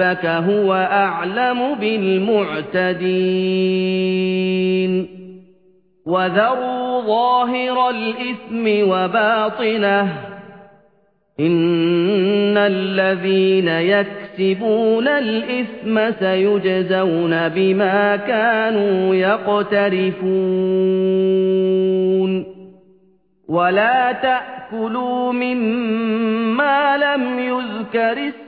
رَبَّكَ هُوَ أَعْلَمُ بِالْمُعْتَدِينَ. وَذَرُوا ظَاهِرَ الْإِثْمِ وَبَاطِنَهُ. إِنَّ الَّذِينَ يَكْسِبُونَ الْإِثْمَ سَيُجْزَوْنَ بِمَا كَانُوا يَقْتَرِفُونَ. وَلَا تَأْكُلُوا مِمَّا لَمْ يُذْكَرِ اسْمُ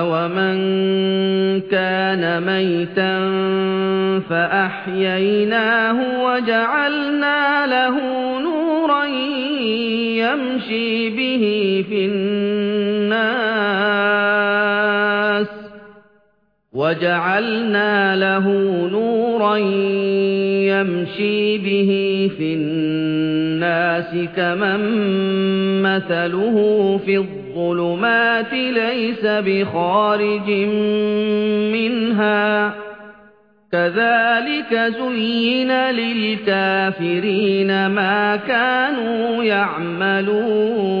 أَوَمَن كَانَ مَيْتًا فَأَحْيَيْنَاهُ وَجَعَلْنَا لَهُ نُورًا يَمْشِي بِهِ فِي النَّاسِ وَجَعَلْنَا لَهُ نُورًا يَمْشِي بِهِ فِي النَّاسِ كَمَن مَّثَلُهُ فِي الظُّلُمَاتِ لَيْسَ بِخَارِجٍ مِّنْهَا كَذَلِكَ زُيِّنَ لِلْكَافِرِينَ مَا كَانُوا يَعْمَلُونَ